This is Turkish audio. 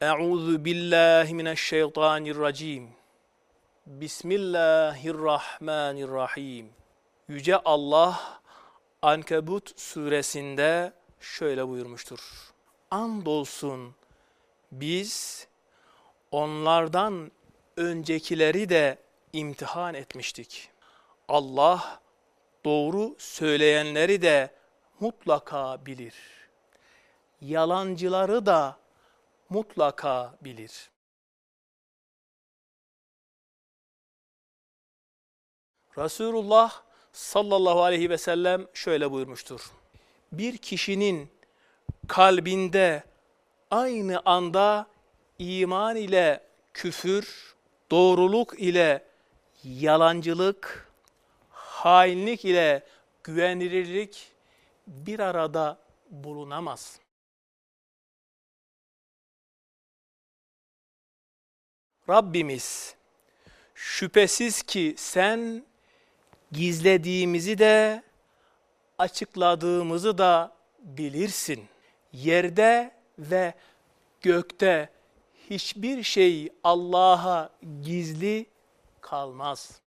Euzu billahi mineşşeytanirracim. Bismillahirrahmanirrahim. Yüce Allah Ankebut suresinde şöyle buyurmuştur. Andolsun biz onlardan öncekileri de imtihan etmiştik. Allah doğru söyleyenleri de mutlaka bilir. Yalancıları da mutlaka bilir. Resulullah sallallahu aleyhi ve sellem şöyle buyurmuştur. Bir kişinin kalbinde aynı anda iman ile küfür, doğruluk ile yalancılık, hainlik ile güvenilirlik bir arada bulunamaz. Rabbimiz şüphesiz ki sen gizlediğimizi de açıkladığımızı da bilirsin. Yerde ve gökte hiçbir şey Allah'a gizli kalmaz.